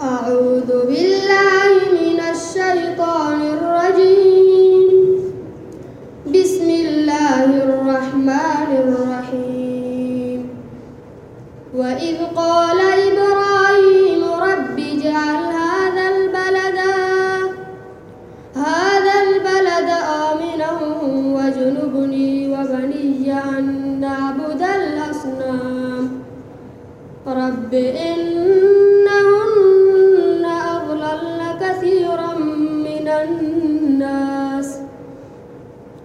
أعوذ بالله من الشيطان الرجيم. بسم الله الرحمن الرحيم. وإذ قال إبراهيم رب اجعل هذا البلد هذا البلد آمنا واجنبني وبني أن نعبد الأصنام. رب إنهن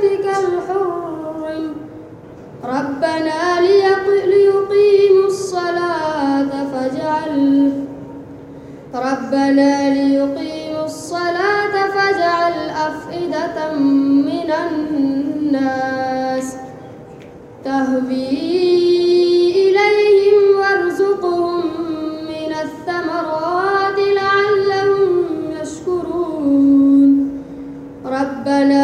بيتك الحرم. ربنا ليق- ليقيموا الصلاة فاجعل ربنا ليقيموا الصلاة فاجعل أفئدة من الناس. تهوي إليهم وارزقهم من الثمرات لعلهم يشكرون. ربنا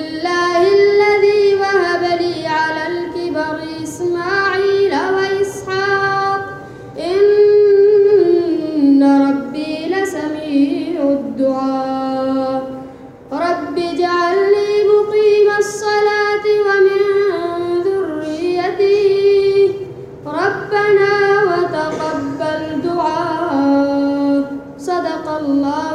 الله